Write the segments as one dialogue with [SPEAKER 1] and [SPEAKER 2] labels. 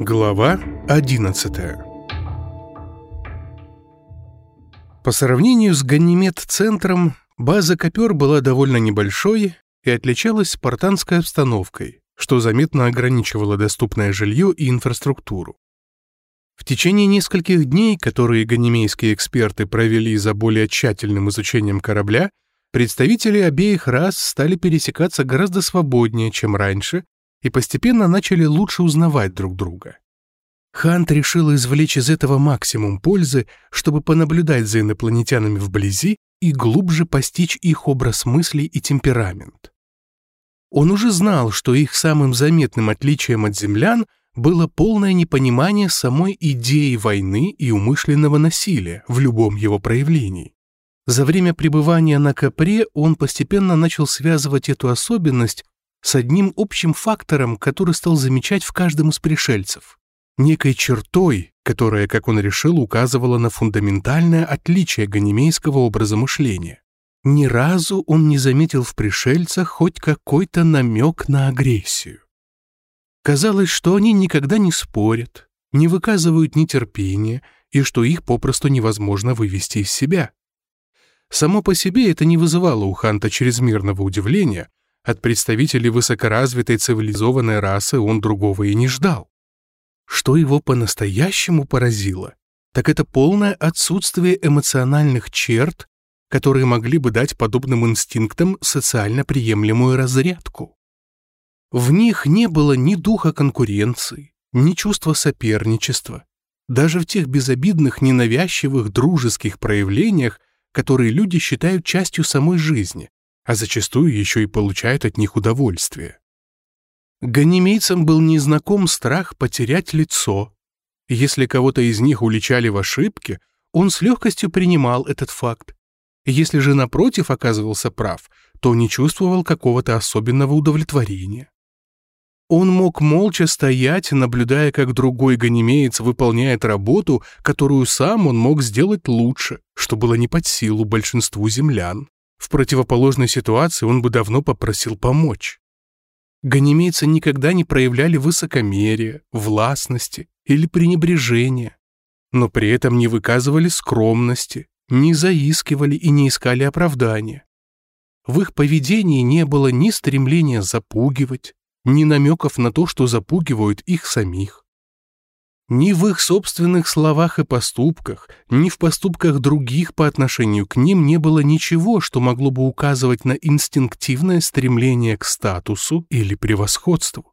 [SPEAKER 1] Глава 11 По сравнению с Ганимед-центром, база Копер была довольно небольшой и отличалась спартанской обстановкой, что заметно ограничивало доступное жилье и инфраструктуру. В течение нескольких дней, которые ганимейские эксперты провели за более тщательным изучением корабля, представители обеих рас стали пересекаться гораздо свободнее, чем раньше, и постепенно начали лучше узнавать друг друга. Хант решил извлечь из этого максимум пользы, чтобы понаблюдать за инопланетянами вблизи и глубже постичь их образ мыслей и темперамент. Он уже знал, что их самым заметным отличием от землян было полное непонимание самой идеи войны и умышленного насилия в любом его проявлении. За время пребывания на Капре он постепенно начал связывать эту особенность с одним общим фактором, который стал замечать в каждом из пришельцев. Некой чертой, которая, как он решил, указывала на фундаментальное отличие ганимейского образа мышления. Ни разу он не заметил в пришельцах хоть какой-то намек на агрессию. Казалось, что они никогда не спорят, не выказывают нетерпения и что их попросту невозможно вывести из себя. Само по себе это не вызывало у Ханта чрезмерного удивления, от представителей высокоразвитой цивилизованной расы он другого и не ждал. Что его по-настоящему поразило, так это полное отсутствие эмоциональных черт, которые могли бы дать подобным инстинктам социально приемлемую разрядку. В них не было ни духа конкуренции, ни чувства соперничества. Даже в тех безобидных, ненавязчивых, дружеских проявлениях, которые люди считают частью самой жизни, а зачастую еще и получают от них удовольствие. Ганимейцам был незнаком страх потерять лицо. Если кого-то из них уличали в ошибке, он с легкостью принимал этот факт. Если же напротив оказывался прав, то не чувствовал какого-то особенного удовлетворения. Он мог молча стоять, наблюдая, как другой ганимеец выполняет работу, которую сам он мог сделать лучше, что было не под силу большинству землян. В противоположной ситуации он бы давно попросил помочь. Ганимейцы никогда не проявляли высокомерия, властности или пренебрежения, но при этом не выказывали скромности, не заискивали и не искали оправдания. В их поведении не было ни стремления запугивать, ни намеков на то, что запугивают их самих. Ни в их собственных словах и поступках, ни в поступках других по отношению к ним не было ничего, что могло бы указывать на инстинктивное стремление к статусу или превосходству.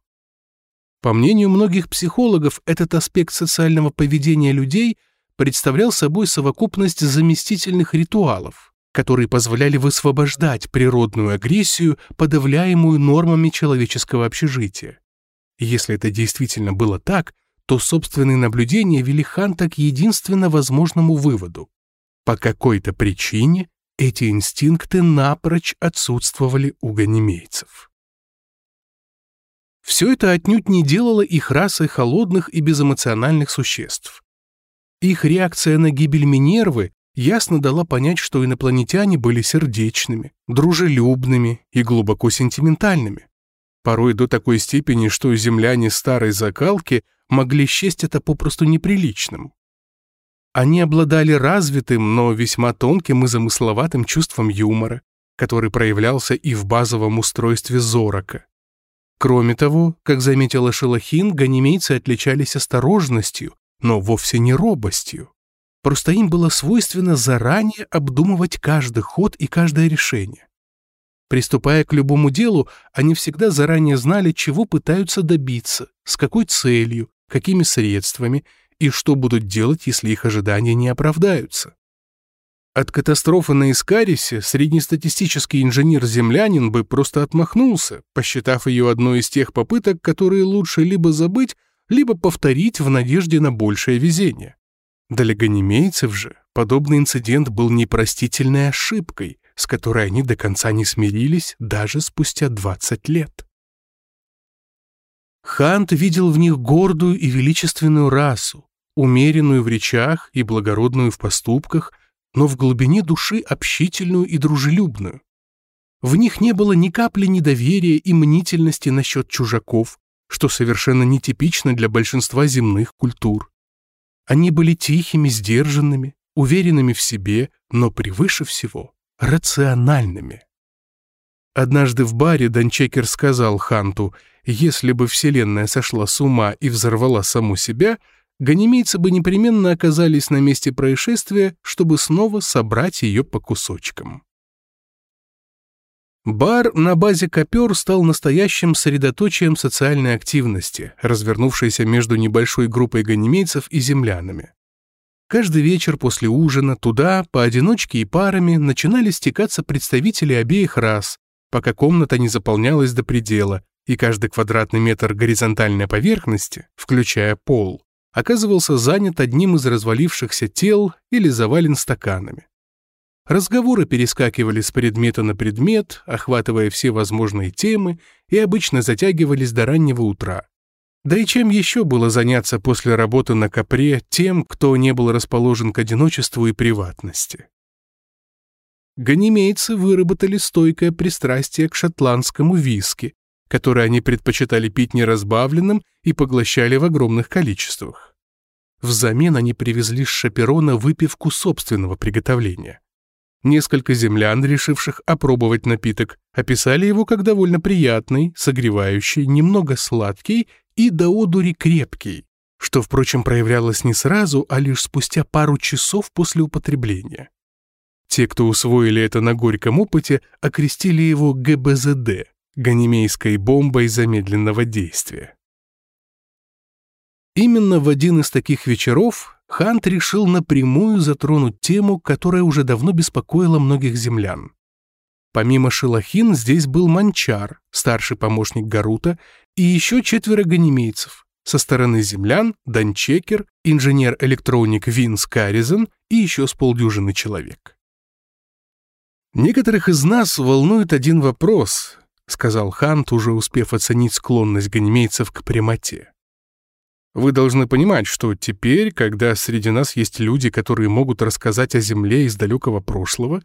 [SPEAKER 1] По мнению многих психологов, этот аспект социального поведения людей представлял собой совокупность заместительных ритуалов, которые позволяли высвобождать природную агрессию, подавляемую нормами человеческого общежития. Если это действительно было так, то собственные наблюдения вели Ханта к единственно возможному выводу. По какой-то причине эти инстинкты напрочь отсутствовали у ганимейцев. Все это отнюдь не делало их расой холодных и безэмоциональных существ. Их реакция на гибель Минервы ясно дала понять, что инопланетяне были сердечными, дружелюбными и глубоко сентиментальными. Порой до такой степени, что земляне старой закалки могли счесть это попросту неприличным. Они обладали развитым, но весьма тонким и замысловатым чувством юмора, который проявлялся и в базовом устройстве Зорока. Кроме того, как заметила Шелахин, ганимейцы отличались осторожностью, но вовсе не робостью. Просто им было свойственно заранее обдумывать каждый ход и каждое решение. Приступая к любому делу, они всегда заранее знали, чего пытаются добиться, с какой целью, какими средствами и что будут делать, если их ожидания не оправдаются. От катастрофы на Искарисе среднестатистический инженер-землянин бы просто отмахнулся, посчитав ее одной из тех попыток, которые лучше либо забыть, либо повторить в надежде на большее везение. Для ганимейцев же подобный инцидент был непростительной ошибкой, с которой они до конца не смирились даже спустя 20 лет. Хант видел в них гордую и величественную расу, умеренную в речах и благородную в поступках, но в глубине души общительную и дружелюбную. В них не было ни капли недоверия и мнительности насчет чужаков, что совершенно нетипично для большинства земных культур. Они были тихими, сдержанными, уверенными в себе, но превыше всего рациональными. Однажды в баре Данчекер сказал Ханту, если бы Вселенная сошла с ума и взорвала саму себя, ганимейцы бы непременно оказались на месте происшествия, чтобы снова собрать ее по кусочкам. Бар на базе Копер стал настоящим средоточием социальной активности, развернувшейся между небольшой группой ганимейцев и землянами. Каждый вечер после ужина туда, поодиночке и парами, начинали стекаться представители обеих рас, пока комната не заполнялась до предела, и каждый квадратный метр горизонтальной поверхности, включая пол, оказывался занят одним из развалившихся тел или завален стаканами. Разговоры перескакивали с предмета на предмет, охватывая все возможные темы, и обычно затягивались до раннего утра. Да и чем еще было заняться после работы на Капре тем, кто не был расположен к одиночеству и приватности? Ганимейцы выработали стойкое пристрастие к шотландскому виски, которое они предпочитали пить неразбавленным и поглощали в огромных количествах. Взамен они привезли с Шаперона выпивку собственного приготовления. Несколько землян, решивших опробовать напиток, описали его как довольно приятный, согревающий, немного сладкий и до одури крепкий, что, впрочем, проявлялось не сразу, а лишь спустя пару часов после употребления. Те, кто усвоили это на горьком опыте, окрестили его ГБЗД – ганимейской бомбой замедленного действия. Именно в один из таких вечеров Хант решил напрямую затронуть тему, которая уже давно беспокоила многих землян. Помимо Шелахин здесь был Манчар, старший помощник Гарута, и еще четверо ганимейцев. Со стороны землян – Данчекер, инженер-электроник Винс Каризен и еще с полдюжины человек. «Некоторых из нас волнует один вопрос», — сказал Хант, уже успев оценить склонность ганимейцев к прямоте. «Вы должны понимать, что теперь, когда среди нас есть люди, которые могут рассказать о Земле из далекого прошлого,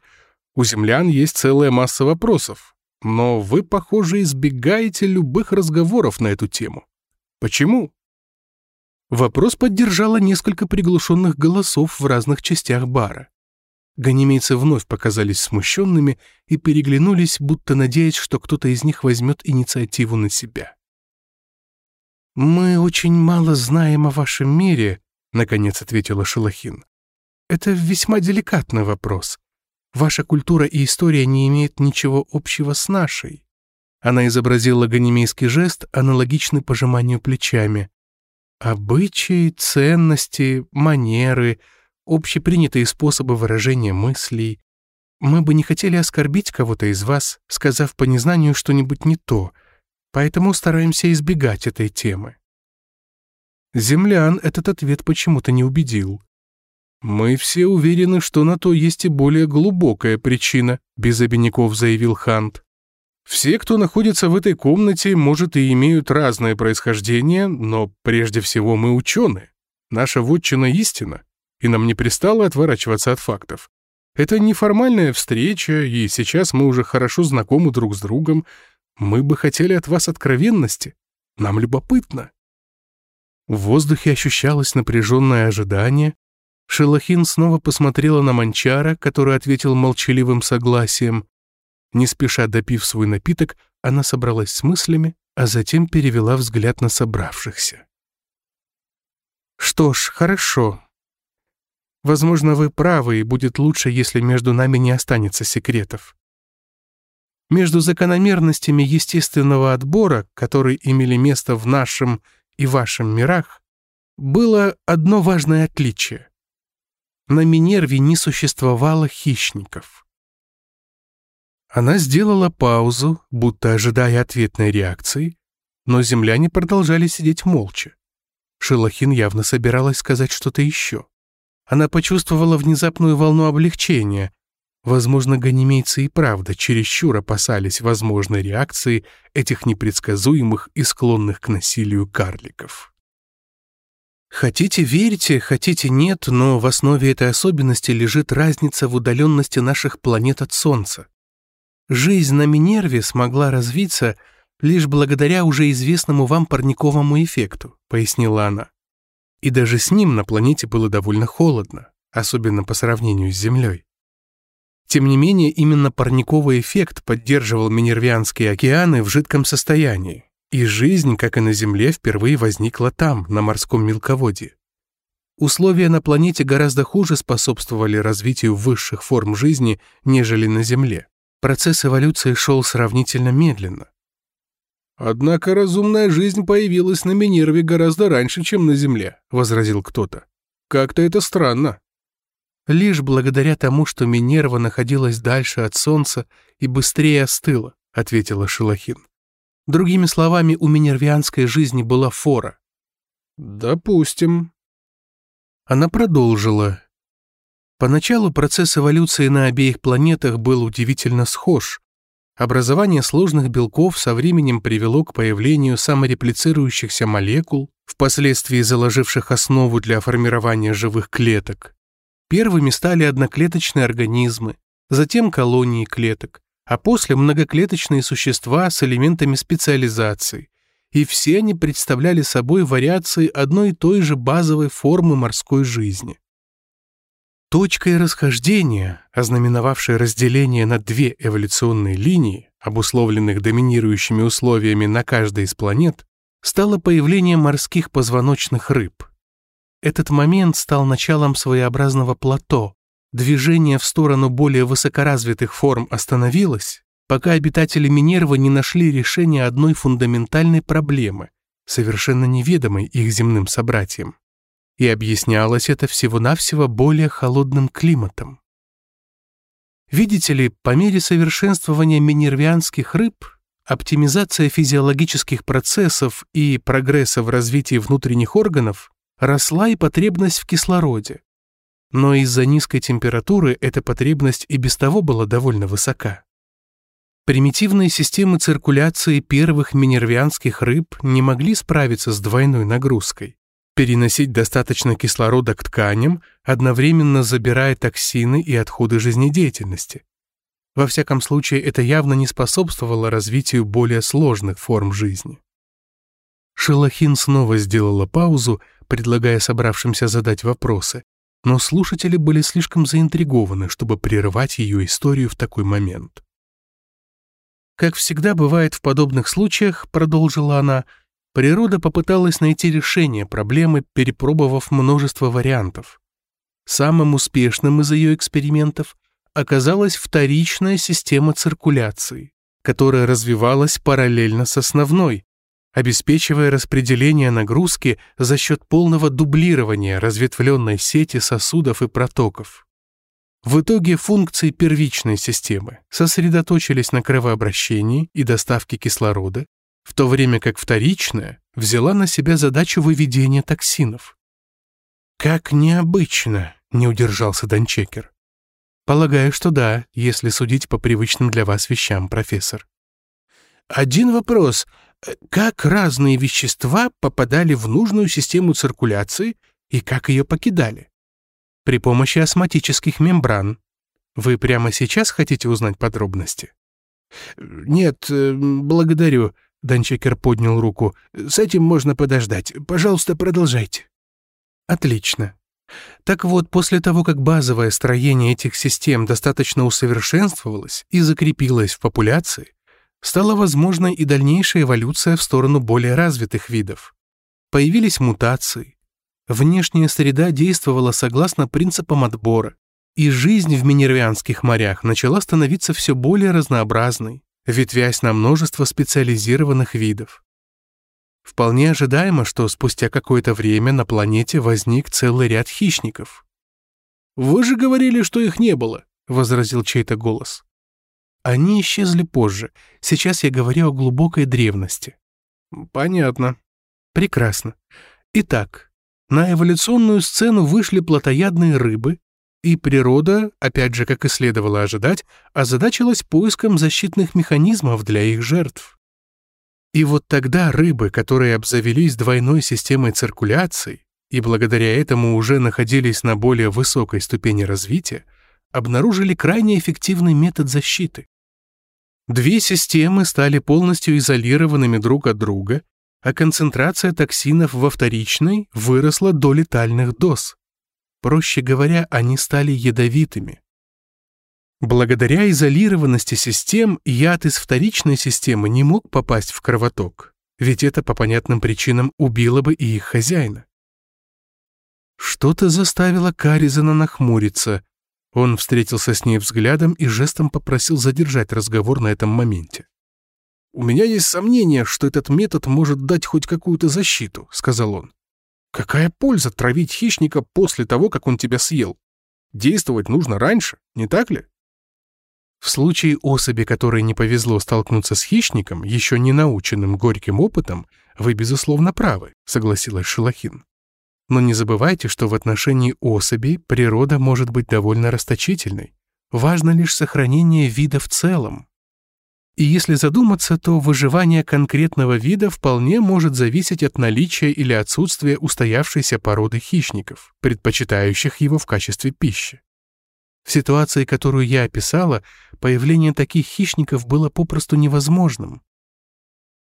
[SPEAKER 1] у землян есть целая масса вопросов, но вы, похоже, избегаете любых разговоров на эту тему. Почему?» Вопрос поддержало несколько приглушенных голосов в разных частях бара. Ганимейцы вновь показались смущенными и переглянулись, будто надеясь, что кто-то из них возьмет инициативу на себя. «Мы очень мало знаем о вашем мире», — наконец ответила Шелахин. «Это весьма деликатный вопрос. Ваша культура и история не имеют ничего общего с нашей». Она изобразила ганимейский жест, аналогичный пожиманию плечами. «Обычаи, ценности, манеры — общепринятые способы выражения мыслей. Мы бы не хотели оскорбить кого-то из вас, сказав по незнанию что-нибудь не то, поэтому стараемся избегать этой темы. Землян этот ответ почему-то не убедил. «Мы все уверены, что на то есть и более глубокая причина», без обиняков заявил Хант. «Все, кто находится в этой комнате, может, и имеют разное происхождение, но прежде всего мы ученые. Наша вотчина истина и нам не пристало отворачиваться от фактов. Это неформальная встреча, и сейчас мы уже хорошо знакомы друг с другом. Мы бы хотели от вас откровенности. Нам любопытно. В воздухе ощущалось напряженное ожидание. Шелахин снова посмотрела на Манчара, который ответил молчаливым согласием. Не спеша допив свой напиток, она собралась с мыслями, а затем перевела взгляд на собравшихся. «Что ж, хорошо. Возможно, вы правы, и будет лучше, если между нами не останется секретов. Между закономерностями естественного отбора, которые имели место в нашем и вашем мирах, было одно важное отличие. На Минерве не существовало хищников. Она сделала паузу, будто ожидая ответной реакции, но земляне продолжали сидеть молча. Шелохин явно собиралась сказать что-то еще. Она почувствовала внезапную волну облегчения. Возможно, ганимейцы и правда чересчур опасались возможной реакции этих непредсказуемых и склонных к насилию карликов. Хотите верьте, хотите нет, но в основе этой особенности лежит разница в удаленности наших планет от Солнца. Жизнь на Минерве смогла развиться лишь благодаря уже известному вам парниковому эффекту», — пояснила она. И даже с ним на планете было довольно холодно, особенно по сравнению с Землей. Тем не менее, именно парниковый эффект поддерживал Минервианские океаны в жидком состоянии, и жизнь, как и на Земле, впервые возникла там, на морском мелководье. Условия на планете гораздо хуже способствовали развитию высших форм жизни, нежели на Земле. Процесс эволюции шел сравнительно медленно.
[SPEAKER 2] «Однако разумная жизнь появилась на Минерве гораздо раньше, чем на Земле», — возразил кто-то. «Как-то это странно».
[SPEAKER 1] «Лишь благодаря тому, что Минерва находилась дальше от Солнца и быстрее остыла», — ответила Шилахин. «Другими словами, у минервианской жизни была фора».
[SPEAKER 2] «Допустим»,
[SPEAKER 1] она продолжила. Поначалу процесс эволюции на обеих планетах был удивительно схож. Образование сложных белков со временем привело к появлению самореплицирующихся молекул, впоследствии заложивших основу для формирования живых клеток. Первыми стали одноклеточные организмы, затем колонии клеток, а после многоклеточные существа с элементами специализации, и все они представляли собой вариации одной и той же базовой формы морской жизни. Точкой расхождения, ознаменовавшей разделение на две эволюционные линии, обусловленных доминирующими условиями на каждой из планет, стало появление морских позвоночных рыб. Этот момент стал началом своеобразного плато. Движение в сторону более высокоразвитых форм остановилось, пока обитатели Минерва не нашли решения одной фундаментальной проблемы, совершенно неведомой их земным собратьям. И объяснялось это всего-навсего более холодным климатом. Видите ли, по мере совершенствования минервианских рыб, оптимизация физиологических процессов и прогресса в развитии внутренних органов росла и потребность в кислороде. Но из-за низкой температуры эта потребность и без того была довольно высока. Примитивные системы циркуляции первых минервианских рыб не могли справиться с двойной нагрузкой. Переносить достаточно кислорода к тканям, одновременно забирая токсины и отходы жизнедеятельности. Во всяком случае, это явно не способствовало развитию более сложных форм жизни. Шелахин снова сделала паузу, предлагая собравшимся задать вопросы, но слушатели были слишком заинтригованы, чтобы прерывать ее историю в такой момент. Как всегда бывает в подобных случаях, продолжила она, природа попыталась найти решение проблемы, перепробовав множество вариантов. Самым успешным из ее экспериментов оказалась вторичная система циркуляции, которая развивалась параллельно с основной, обеспечивая распределение нагрузки за счет полного дублирования разветвленной сети сосудов и протоков. В итоге функции первичной системы сосредоточились на кровообращении и доставке кислорода, в то время как вторичная взяла на себя задачу выведения токсинов. «Как необычно!» — не удержался Данчекер. «Полагаю, что да, если судить по привычным для вас вещам, профессор». «Один вопрос. Как разные вещества попадали в нужную систему циркуляции и как ее покидали?» при помощи астматических мембран. Вы прямо сейчас хотите узнать подробности? Нет, э, благодарю. Данчекер поднял руку. С этим можно подождать. Пожалуйста, продолжайте. Отлично. Так вот, после того, как базовое строение этих систем достаточно усовершенствовалось и закрепилось в популяции, стала возможной и дальнейшая эволюция в сторону более развитых видов. Появились мутации, Внешняя среда действовала согласно принципам отбора, и жизнь в Минервианских морях начала становиться все более разнообразной, ветвясь на множество специализированных видов. Вполне ожидаемо, что спустя какое-то время на планете возник целый ряд хищников.
[SPEAKER 2] «Вы же говорили, что их не было», — возразил чей-то голос.
[SPEAKER 1] «Они исчезли позже. Сейчас я говорю о глубокой древности».
[SPEAKER 2] «Понятно».
[SPEAKER 1] «Прекрасно. Итак, на эволюционную сцену вышли плотоядные рыбы, и природа, опять же, как и следовало ожидать, озадачилась поиском защитных механизмов для их жертв. И вот тогда рыбы, которые обзавелись двойной системой циркуляции и благодаря этому уже находились на более высокой ступени развития, обнаружили крайне эффективный метод защиты. Две системы стали полностью изолированными друг от друга, а концентрация токсинов во вторичной выросла до летальных доз. Проще говоря, они стали ядовитыми. Благодаря изолированности систем яд из вторичной системы не мог попасть в кровоток, ведь это по понятным причинам убило бы и их хозяина. Что-то заставило Каризана нахмуриться. Он встретился с ней взглядом и жестом попросил задержать разговор на этом моменте. «У меня есть сомнение, что этот метод может дать хоть какую-то защиту», — сказал он. «Какая польза травить хищника после того, как он тебя съел? Действовать нужно раньше, не так ли?» В случае особи, которой не повезло столкнуться с хищником, еще не наученным горьким опытом, вы, безусловно, правы, согласилась Шелахин. Но не забывайте, что в отношении особей природа может быть довольно расточительной. Важно лишь сохранение вида в целом, и если задуматься, то выживание конкретного вида вполне может зависеть от наличия или отсутствия устоявшейся породы хищников, предпочитающих его в качестве пищи. В ситуации, которую я описала, появление таких хищников было попросту невозможным.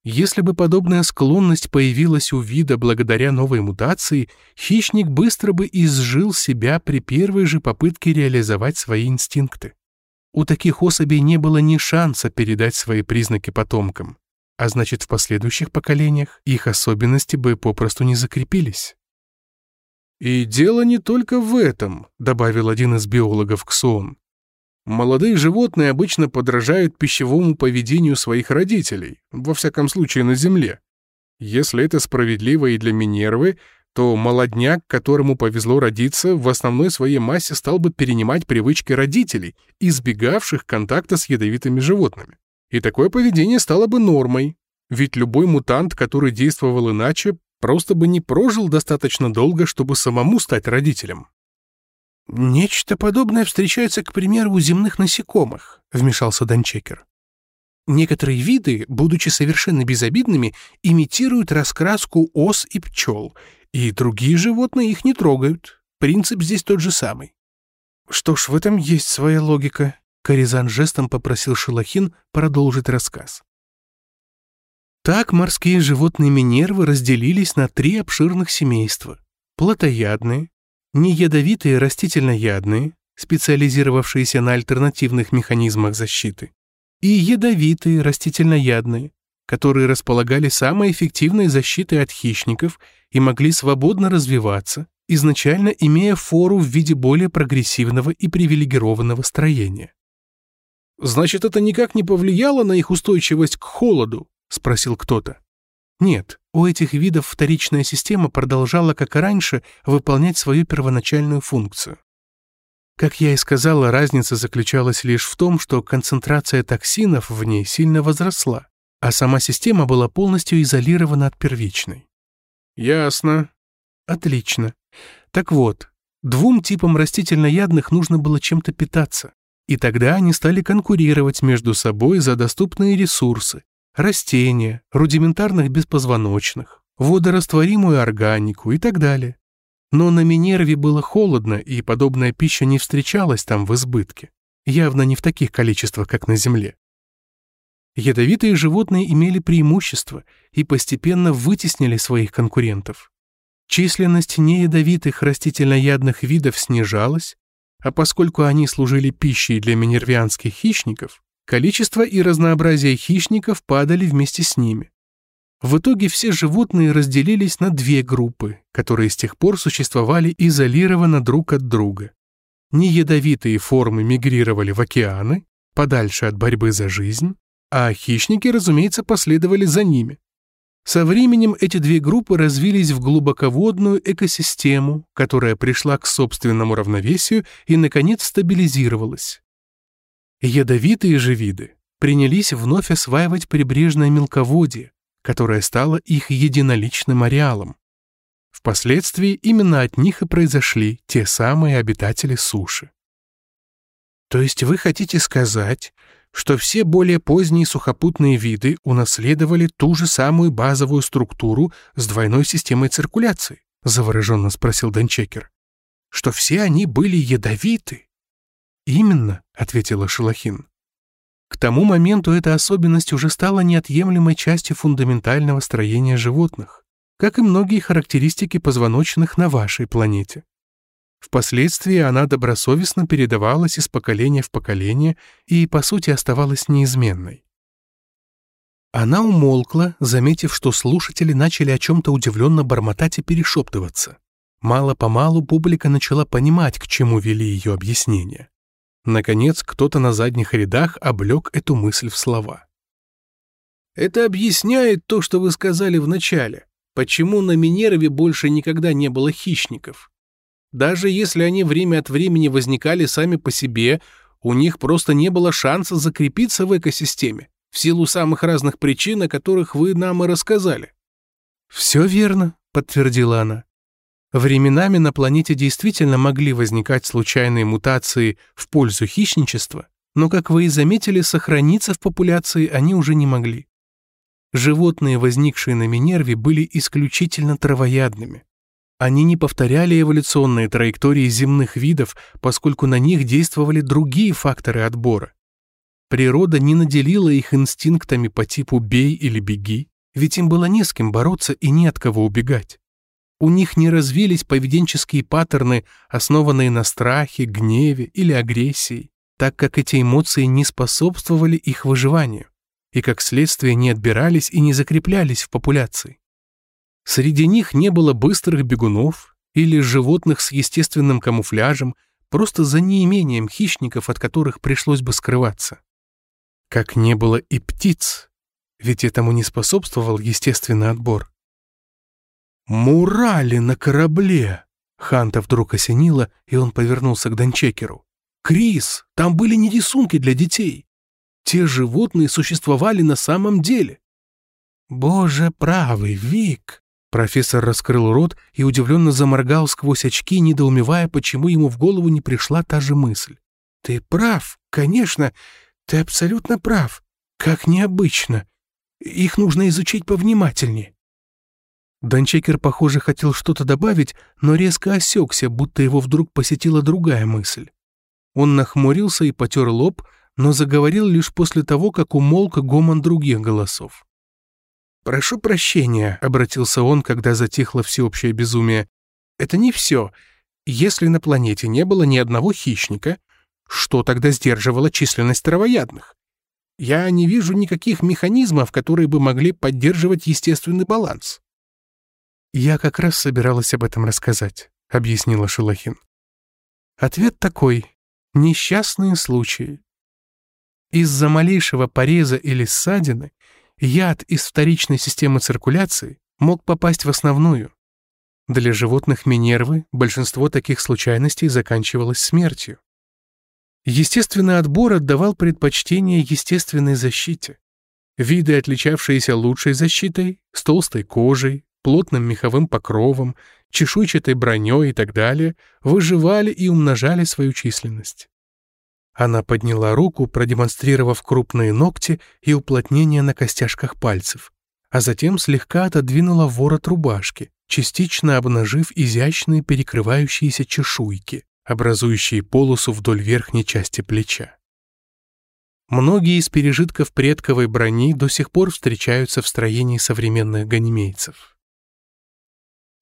[SPEAKER 1] Если бы подобная склонность появилась у вида благодаря новой мутации, хищник быстро бы изжил себя при первой же попытке реализовать свои инстинкты. У таких особей не было ни шанса передать свои признаки потомкам, а значит, в последующих поколениях их особенности бы попросту не закрепились. «И дело не только в этом», — добавил один из биологов Ксон. «Молодые животные обычно подражают пищевому поведению своих родителей, во всяком случае на Земле. Если это справедливо и для Минервы, то молодняк, которому повезло родиться, в основной своей массе стал бы перенимать привычки родителей, избегавших контакта с ядовитыми животными. И такое поведение стало бы нормой, ведь любой мутант, который действовал иначе, просто бы не прожил достаточно долго, чтобы самому стать родителем. «Нечто подобное встречается, к примеру, у земных насекомых», — вмешался Данчекер. Некоторые виды, будучи совершенно безобидными, имитируют раскраску ос и пчел — и другие животные их не трогают. Принцип здесь тот же самый. Что ж, в этом есть своя логика. Коризан жестом попросил Шелахин продолжить рассказ. Так морские животные Минервы разделились на три обширных семейства. Плотоядные, неядовитые растительноядные, специализировавшиеся на альтернативных механизмах защиты, и ядовитые растительноядные, которые располагали самой эффективной защитой от хищников и могли свободно развиваться, изначально имея фору в виде более прогрессивного и привилегированного строения. «Значит, это никак не повлияло на их устойчивость к холоду?» — спросил кто-то. Нет, у этих видов вторичная система продолжала, как и раньше, выполнять свою первоначальную функцию. Как я и сказала, разница заключалась лишь в том, что концентрация токсинов в ней сильно возросла, а сама система была полностью изолирована от первичной. Ясно. Отлично. Так вот, двум типам растительноядных нужно было чем-то питаться, и тогда они стали конкурировать между собой за доступные ресурсы, растения, рудиментарных беспозвоночных, водорастворимую органику и так далее. Но на Минерве было холодно, и подобная пища не встречалась там в избытке. Явно не в таких количествах, как на Земле. Ядовитые животные имели преимущество и постепенно вытеснили своих конкурентов. Численность неядовитых растительноядных видов снижалась, а поскольку они служили пищей для минервианских хищников, количество и разнообразие хищников падали вместе с ними. В итоге все животные разделились на две группы, которые с тех пор существовали изолированно друг от друга. Неядовитые формы мигрировали в океаны, подальше от борьбы за жизнь, а хищники, разумеется, последовали за ними. Со временем эти две группы развились в глубоководную экосистему, которая пришла к собственному равновесию и, наконец, стабилизировалась. Ядовитые же виды принялись вновь осваивать прибрежное мелководье, которое стало их единоличным ареалом. Впоследствии именно от них и произошли те самые обитатели суши. То есть вы хотите сказать, что все более поздние сухопутные виды унаследовали ту же самую базовую структуру с двойной системой циркуляции? Завороженно спросил Данчекер. Что все они были ядовиты? Именно, ответила Шелахин. Тому моменту эта особенность уже стала неотъемлемой частью фундаментального строения животных, как и многие характеристики позвоночных на вашей планете. Впоследствии она добросовестно передавалась из поколения в поколение и, по сути, оставалась неизменной. Она умолкла, заметив, что слушатели начали о чем-то удивленно бормотать и перешептываться. Мало-помалу публика начала понимать, к чему вели ее объяснения. Наконец, кто-то на задних рядах облег эту мысль в слова.
[SPEAKER 2] «Это объясняет то, что вы сказали в начале. Почему на Минерве больше никогда не было хищников? Даже если они время от времени возникали сами по себе, у них просто не было шанса закрепиться в экосистеме, в силу самых разных причин, о которых вы нам и рассказали.
[SPEAKER 1] «Все верно», — подтвердила она. Временами на планете действительно могли возникать случайные мутации в пользу хищничества, но, как вы и заметили, сохраниться в популяции они уже не могли. Животные, возникшие на Минерве, были исключительно травоядными. Они не повторяли эволюционные траектории земных видов, поскольку на них действовали другие факторы отбора. Природа не наделила их инстинктами по типу «бей» или «беги», ведь им было не с кем бороться и не от кого убегать. У них не развились поведенческие паттерны, основанные на страхе, гневе или агрессии, так как эти эмоции не способствовали их выживанию и, как следствие, не отбирались и не закреплялись в популяции. Среди них не было быстрых бегунов или животных с естественным камуфляжем, просто за неимением хищников, от которых пришлось бы скрываться. Как не было и птиц, ведь этому не способствовал естественный отбор. «Мурали на корабле!» Ханта вдруг осенило, и он повернулся к Дончекеру. «Крис, там были не рисунки для детей. Те животные существовали на самом деле». «Боже правый, Вик!» Профессор раскрыл рот и удивленно заморгал сквозь очки, недоумевая, почему ему в голову не пришла та же мысль. «Ты прав, конечно, ты абсолютно прав. Как необычно. Их нужно изучить повнимательнее». Данчекер, похоже, хотел что-то добавить, но резко осекся, будто его вдруг посетила другая мысль. Он нахмурился и потер лоб, но заговорил лишь после того, как умолк гомон других голосов. «Прошу прощения», — обратился он, когда затихло всеобщее безумие. «Это не все. Если на планете не было ни одного хищника, что тогда сдерживало численность травоядных? Я не вижу никаких механизмов, которые бы могли поддерживать естественный баланс». «Я как раз собиралась об этом рассказать», — объяснила Шелохин. Ответ такой — несчастные случаи. Из-за малейшего пореза или ссадины Яд из вторичной системы циркуляции мог попасть в основную. Для животных Минервы большинство таких случайностей заканчивалось смертью. Естественный отбор отдавал предпочтение естественной защите. Виды, отличавшиеся лучшей защитой, с толстой кожей, плотным меховым покровом, чешуйчатой броней и так далее, выживали и умножали свою численность. Она подняла руку, продемонстрировав крупные ногти и уплотнение на костяшках пальцев, а затем слегка отодвинула ворот рубашки, частично обнажив изящные перекрывающиеся чешуйки, образующие полосу вдоль верхней части плеча. Многие из пережитков предковой брони до сих пор встречаются в строении современных ганимейцев.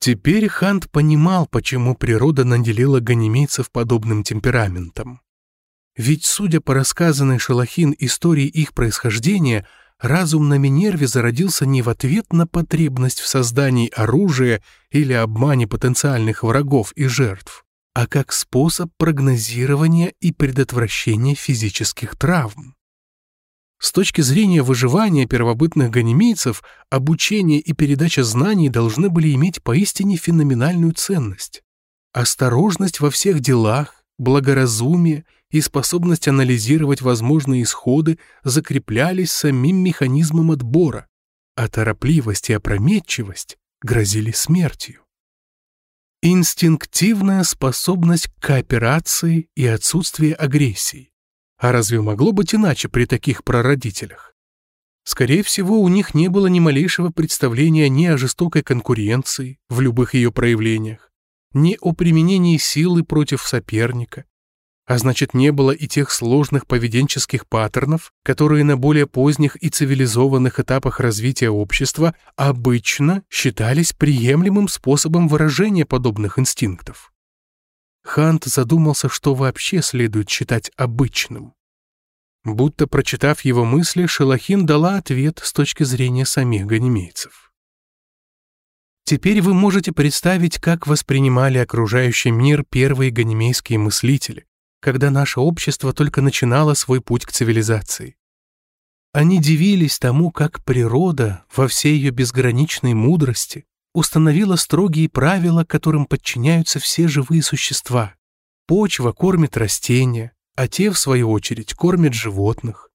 [SPEAKER 1] Теперь Хант понимал, почему природа наделила ганимейцев подобным темпераментом. Ведь, судя по рассказанной Шалахин истории их происхождения, разум на Минерве зародился не в ответ на потребность в создании оружия или обмане потенциальных врагов и жертв, а как способ прогнозирования и предотвращения физических травм. С точки зрения выживания первобытных ганимейцев, обучение и передача знаний должны были иметь поистине феноменальную ценность. Осторожность во всех делах, благоразумие — и способность анализировать возможные исходы закреплялись самим механизмом отбора, а торопливость и опрометчивость грозили смертью. Инстинктивная способность к кооперации и отсутствие агрессии. А разве могло быть иначе при таких прародителях? Скорее всего, у них не было ни малейшего представления ни о жестокой конкуренции в любых ее проявлениях, ни о применении силы против соперника, а значит, не было и тех сложных поведенческих паттернов, которые на более поздних и цивилизованных этапах развития общества обычно считались приемлемым способом выражения подобных инстинктов. Хант задумался, что вообще следует считать обычным. Будто прочитав его мысли, Шелахин дала ответ с точки зрения самих ганимейцев. Теперь вы можете представить, как воспринимали окружающий мир первые ганимейские мыслители, когда наше общество только начинало свой путь к цивилизации. Они дивились тому, как природа во всей ее безграничной мудрости установила строгие правила, которым подчиняются все живые существа. Почва кормит растения, а те, в свою очередь, кормят животных.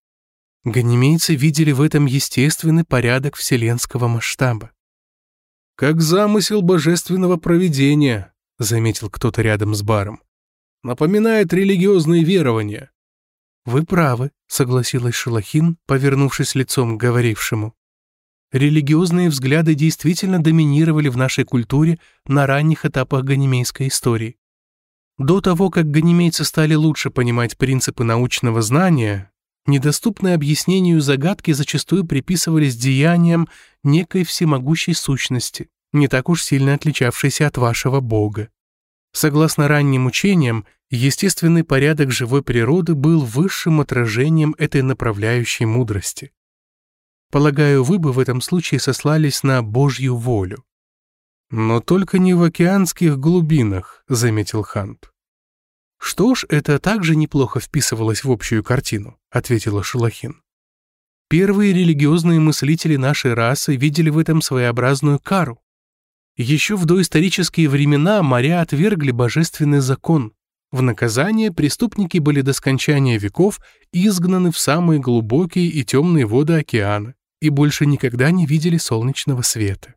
[SPEAKER 1] Ганимейцы видели в этом естественный порядок вселенского масштаба.
[SPEAKER 2] «Как замысел божественного провидения», — заметил кто-то рядом с баром напоминает религиозные верования».
[SPEAKER 1] «Вы правы», — согласилась Шелахин, повернувшись лицом к говорившему. «Религиозные взгляды действительно доминировали в нашей культуре на ранних этапах ганимейской истории. До того, как ганимейцы стали лучше понимать принципы научного знания, недоступные объяснению загадки зачастую приписывались деяниям некой всемогущей сущности, не так уж сильно отличавшейся от вашего бога. Согласно ранним учениям, естественный порядок живой природы был высшим отражением этой направляющей мудрости. Полагаю, вы бы в этом случае сослались на Божью волю.
[SPEAKER 2] «Но только не в океанских глубинах», — заметил Хант.
[SPEAKER 1] «Что ж, это также неплохо вписывалось в общую картину», — ответила Шелахин. «Первые религиозные мыслители нашей расы видели в этом своеобразную кару. Еще в доисторические времена моря отвергли божественный закон. В наказание преступники были до скончания веков изгнаны в самые глубокие и темные воды океана и больше никогда не видели солнечного света.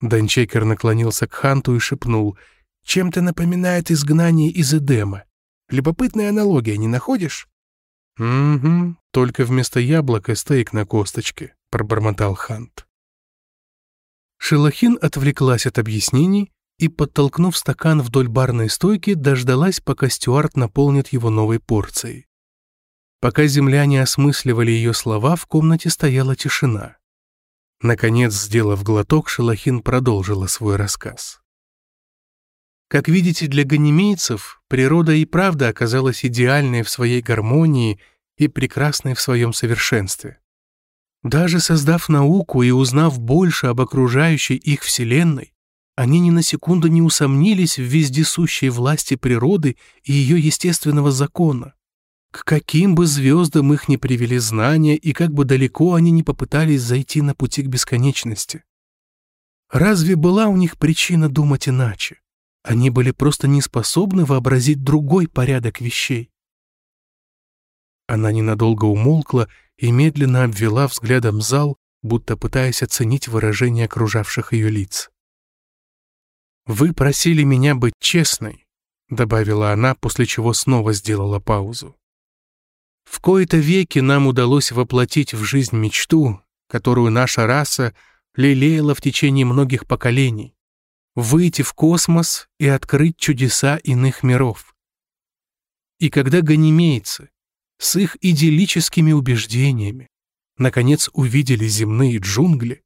[SPEAKER 1] Данчекер наклонился к Ханту и шепнул, «Чем-то напоминает изгнание из Эдема. Любопытная аналогия, не находишь?»
[SPEAKER 2] «Угу, только вместо яблока стейк на косточке», — пробормотал Хант.
[SPEAKER 1] Шелохин отвлеклась от объяснений и, подтолкнув стакан вдоль барной стойки, дождалась, пока Стюарт наполнит его новой порцией. Пока земляне осмысливали ее слова, в комнате стояла тишина. Наконец, сделав глоток, Шелохин продолжила свой рассказ. Как видите, для ганимейцев природа и правда оказалась идеальной в своей гармонии и прекрасной в своем совершенстве. Даже создав науку и узнав больше об окружающей их Вселенной, они ни на секунду не усомнились в вездесущей власти природы и ее естественного закона. К каким бы звездам их ни привели знания и как бы далеко они ни попытались зайти на пути к бесконечности. Разве была у них причина думать иначе? Они были просто не способны вообразить другой порядок вещей. Она ненадолго умолкла и медленно обвела взглядом зал, будто пытаясь оценить выражение окружавших ее лиц. «Вы просили меня быть честной», — добавила она, после чего снова сделала паузу. «В кои-то веки нам удалось воплотить в жизнь мечту, которую наша раса лелеяла в течение многих поколений, выйти в космос и открыть чудеса иных миров. И когда ганимейцы, с их идиллическими убеждениями, наконец увидели земные джунгли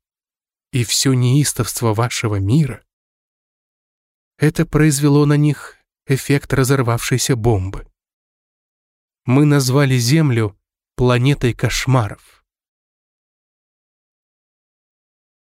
[SPEAKER 1] и все неистовство вашего мира, это произвело на них эффект разорвавшейся бомбы. Мы назвали Землю планетой кошмаров.